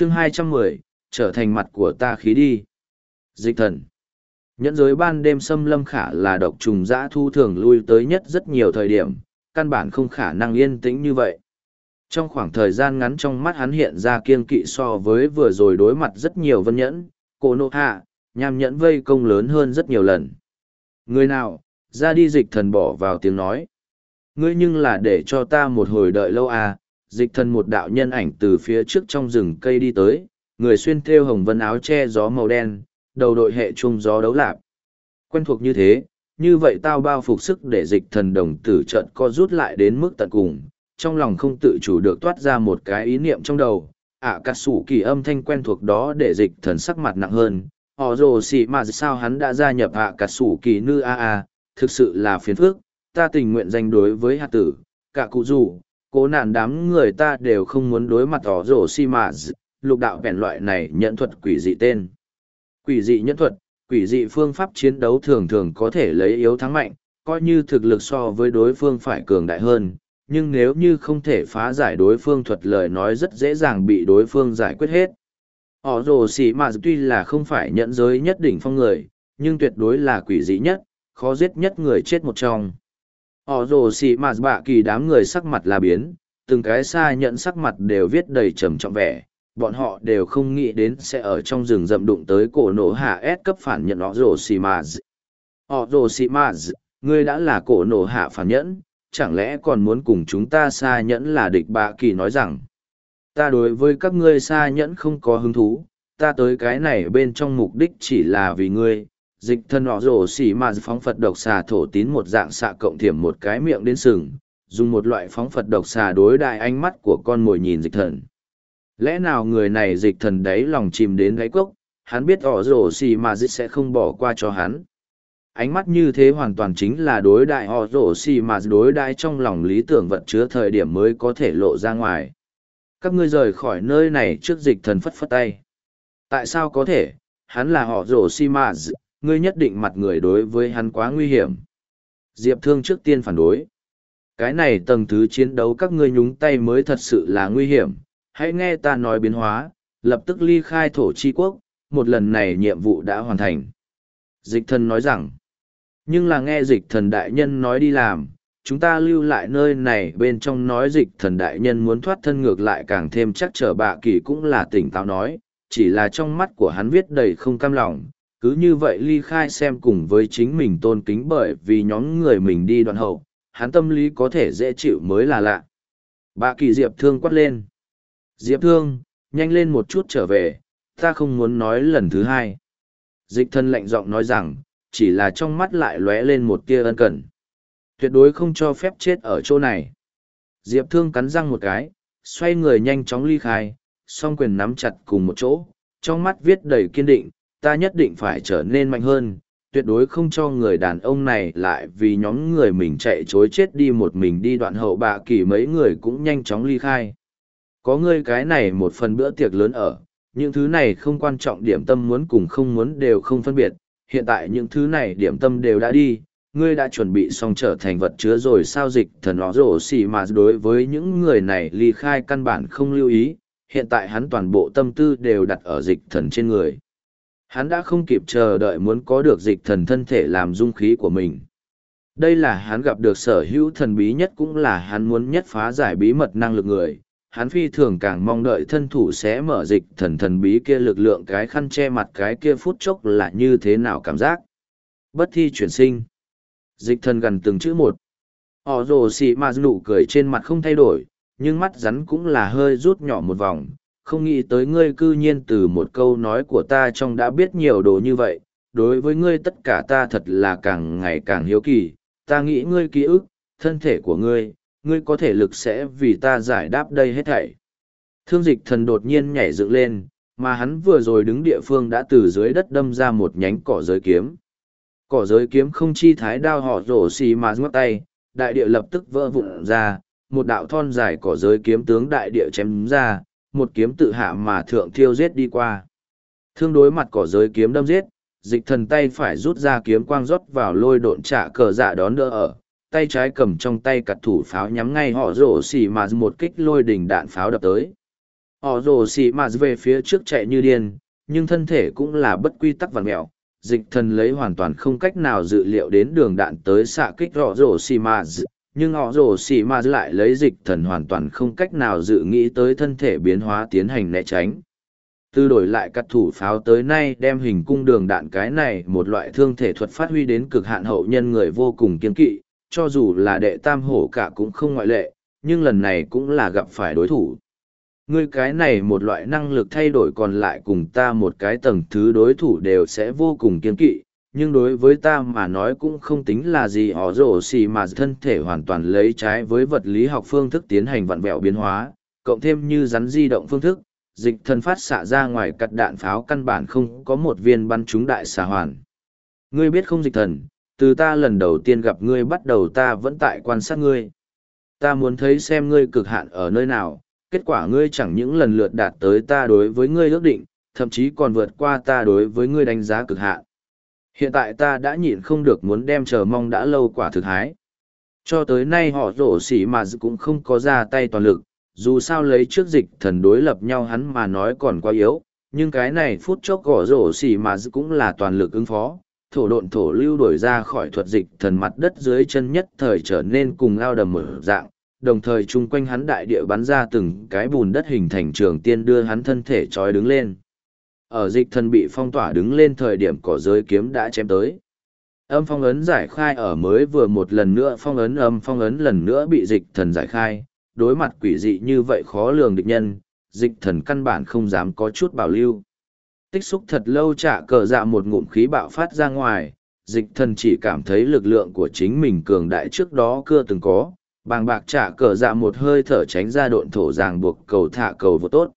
chương hai trăm mười trở thành mặt của ta khí đi. Dịch thần. Nhẫn giới ban đêm xâm lâm khả là độc trùng dã thu thường lui tới nhất rất nhiều thời điểm, căn bản không khả năng yên tĩnh như vậy. Trong khoảng thời gian ngắn trong mắt hắn hiện ra kiên kỵ so với vừa rồi đối mặt rất nhiều vân nhẫn, cổ nộ hạ, nham nhẫn vây công lớn hơn rất nhiều lần. Người nào, ra đi dịch thần bỏ vào tiếng nói. Ngươi nhưng là để cho ta một hồi đợi lâu à, dịch thần một đạo nhân ảnh từ phía trước trong rừng cây đi tới, người xuyên thêu hồng vân áo che gió màu đen, đầu đội hệ trung gió đấu lạp. Quen thuộc như thế, như vậy tao bao phục sức để dịch thần đồng tử trận co rút lại đến mức tận cùng, trong lòng không tự chủ được toát ra một cái ý niệm trong đầu. ạ à, cắt sủ kỳ âm thanh quen thuộc đó để dịch thần sắc mặt nặng hơn. Họ rồ xì mà sao hắn đã gia nhập ạ à, cắt sủ kỳ nư a a, thực sự là phiền phức, ta tình nguyện danh đối với hạt tử, cả cụ rủ cố nạn đám người ta đều không muốn đối mặt tỏ rổ xì mã lục đạo vẹn loại này nhận thuật quỷ dị tên. Quỷ dị nhẫn thuật, quỷ dị phương pháp chiến đấu thường thường có thể lấy yếu thắng mạnh, coi như thực lực so với đối phương phải cường đại hơn, nhưng nếu như không thể phá giải đối phương thuật lời nói rất dễ dàng bị đối phương giải quyết hết. ỏ rồ xì mà tuy là không phải nhận giới nhất đỉnh phong người, nhưng tuyệt đối là quỷ dị nhất, khó giết nhất người chết một trong. Họ rồ xì mà bạ kỳ đám người sắc mặt là biến, từng cái xa nhận sắc mặt đều viết đầy trầm trọng vẻ, bọn họ đều không nghĩ đến sẽ ở trong rừng rậm đụng tới cổ nổ hạ S cấp phản nhận họ rồ xì mà. Họ rồ xì mà ngươi đã là cổ nổ hạ phản nhẫn, chẳng lẽ còn muốn cùng chúng ta xa nhẫn là địch bạ kỳ nói rằng? Ta đối với các ngươi xa nhẫn không có hứng thú ta tới cái này bên trong mục đích chỉ là vì ngươi dịch thân họ rổ xỉ mà phóng phật độc xà thổ tín một dạng xạ cộng thiểm một cái miệng đến sừng, dùng một loại phóng phật độc xà đối đại ánh mắt của con mồi nhìn dịch thần. Lẽ nào người này dịch thần đấy lòng chìm đến gáy cốc, hắn biết họ rổ xỉ mà dịch sẽ không bỏ qua cho hắn. Ánh mắt như thế hoàn toàn chính là đối đại họ rổ xì mà đối đại trong lòng lý tưởng vật chứa thời điểm mới có thể lộ ra ngoài. Các ngươi rời khỏi nơi này trước dịch thần phất phất tay. Tại sao có thể? Hắn là họ rổ xì mà ngươi nhất định mặt người đối với hắn quá nguy hiểm. Diệp thương trước tiên phản đối. Cái này tầng thứ chiến đấu các ngươi nhúng tay mới thật sự là nguy hiểm. Hãy nghe ta nói biến hóa, lập tức ly khai thổ chi quốc, một lần này nhiệm vụ đã hoàn thành. Dịch thần nói rằng, nhưng là nghe dịch thần đại nhân nói đi làm, chúng ta lưu lại nơi này bên trong nói dịch thần đại nhân muốn thoát thân ngược lại càng thêm chắc trở bạ kỳ cũng là tỉnh táo nói, chỉ là trong mắt của hắn viết đầy không cam lòng cứ như vậy ly khai xem cùng với chính mình tôn kính bởi vì nhóm người mình đi đoạn hậu hắn tâm lý có thể dễ chịu mới là lạ Bà kỳ diệp thương quát lên diệp thương nhanh lên một chút trở về ta không muốn nói lần thứ hai dịch thân lạnh giọng nói rằng chỉ là trong mắt lại lóe lên một tia ân cần. Tuyệt đối không cho phép chết ở chỗ này. Diệp Thương cắn răng một cái, xoay người nhanh chóng ly khai, song quyền nắm chặt cùng một chỗ, trong mắt viết đầy kiên định, ta nhất định phải trở nên mạnh hơn, tuyệt đối không cho người đàn ông này lại vì nhóm người mình chạy chối chết đi một mình đi đoạn hậu bạ kỳ mấy người cũng nhanh chóng ly khai. Có ngươi cái này một phần bữa tiệc lớn ở, những thứ này không quan trọng điểm tâm muốn cùng không muốn đều không phân biệt, hiện tại những thứ này điểm tâm đều đã đi, ngươi đã chuẩn bị xong trở thành vật chứa rồi sao dịch thần nó rổ xì mà đối với những người này ly khai căn bản không lưu ý, hiện tại hắn toàn bộ tâm tư đều đặt ở dịch thần trên người. Hắn đã không kịp chờ đợi muốn có được dịch thần thân thể làm dung khí của mình. Đây là hắn gặp được sở hữu thần bí nhất cũng là hắn muốn nhất phá giải bí mật năng lực người, hắn phi thường càng mong đợi thân thủ sẽ mở dịch thần thần bí kia lực lượng cái khăn che mặt cái kia phút chốc là như thế nào cảm giác. Bất thi chuyển sinh. Dịch thần gần từng chữ một. Họ rồ xì mà nụ cười trên mặt không thay đổi, nhưng mắt rắn cũng là hơi rút nhỏ một vòng. Không nghĩ tới ngươi cư nhiên từ một câu nói của ta trong đã biết nhiều đồ như vậy. Đối với ngươi tất cả ta thật là càng ngày càng hiếu kỳ. Ta nghĩ ngươi ký ức, thân thể của ngươi, ngươi có thể lực sẽ vì ta giải đáp đây hết thảy. Thương dịch thần đột nhiên nhảy dựng lên, mà hắn vừa rồi đứng địa phương đã từ dưới đất đâm ra một nhánh cỏ giới kiếm. Cỏ giới kiếm không chi thái đao họ rổ xì mà ngắt tay, đại địa lập tức vỡ vụn ra, một đạo thon dài cỏ giới kiếm tướng đại địa chém ra, một kiếm tự hạ mà thượng thiêu giết đi qua. Thương đối mặt cỏ giới kiếm đâm giết, dịch thần tay phải rút ra kiếm quang rót vào lôi độn trả cờ dạ đón đỡ ở, tay trái cầm trong tay cặt thủ pháo nhắm ngay họ rổ xỉ mà một kích lôi đỉnh đạn pháo đập tới. họ rổ xì mà về phía trước chạy như điên nhưng thân thể cũng là bất quy tắc vằn mẹo dịch thần lấy hoàn toàn không cách nào dự liệu đến đường đạn tới xạ kích rõ rổ xì mà nhưng họ rồ xì mà lại lấy dịch thần hoàn toàn không cách nào dự nghĩ tới thân thể biến hóa tiến hành né tránh. Từ đổi lại cắt thủ pháo tới nay đem hình cung đường đạn cái này một loại thương thể thuật phát huy đến cực hạn hậu nhân người vô cùng kiên kỵ, cho dù là đệ tam hổ cả cũng không ngoại lệ, nhưng lần này cũng là gặp phải đối thủ. Ngươi cái này một loại năng lực thay đổi còn lại cùng ta một cái tầng thứ đối thủ đều sẽ vô cùng kiên kỵ nhưng đối với ta mà nói cũng không tính là gì họ rổ xì mà thân thể hoàn toàn lấy trái với vật lý học phương thức tiến hành vặn vẹo biến hóa cộng thêm như rắn di động phương thức dịch thần phát xạ ra ngoài cắt đạn pháo căn bản không có một viên bắn trúng đại xà hoàn ngươi biết không dịch thần từ ta lần đầu tiên gặp ngươi bắt đầu ta vẫn tại quan sát ngươi ta muốn thấy xem ngươi cực hạn ở nơi nào kết quả ngươi chẳng những lần lượt đạt tới ta đối với ngươi ước định, thậm chí còn vượt qua ta đối với ngươi đánh giá cực hạn. Hiện tại ta đã nhịn không được muốn đem chờ mong đã lâu quả thực hái. Cho tới nay họ rổ xỉ mà cũng không có ra tay toàn lực, dù sao lấy trước dịch thần đối lập nhau hắn mà nói còn quá yếu, nhưng cái này phút chốc gõ rổ xỉ mà cũng là toàn lực ứng phó. Thổ độn thổ lưu đổi ra khỏi thuật dịch thần mặt đất dưới chân nhất thời trở nên cùng ao đầm mở dạng, đồng thời chung quanh hắn đại địa bắn ra từng cái bùn đất hình thành trường tiên đưa hắn thân thể trói đứng lên. Ở dịch thần bị phong tỏa đứng lên thời điểm cỏ giới kiếm đã chém tới. Âm phong ấn giải khai ở mới vừa một lần nữa phong ấn âm phong ấn lần nữa bị dịch thần giải khai, đối mặt quỷ dị như vậy khó lường địch nhân, dịch thần căn bản không dám có chút bảo lưu. Tích xúc thật lâu trả cờ dạ một ngụm khí bạo phát ra ngoài, dịch thần chỉ cảm thấy lực lượng của chính mình cường đại trước đó chưa từng có, bàng bạc trả cờ dạ một hơi thở tránh ra độn thổ ràng buộc cầu thả cầu vô tốt.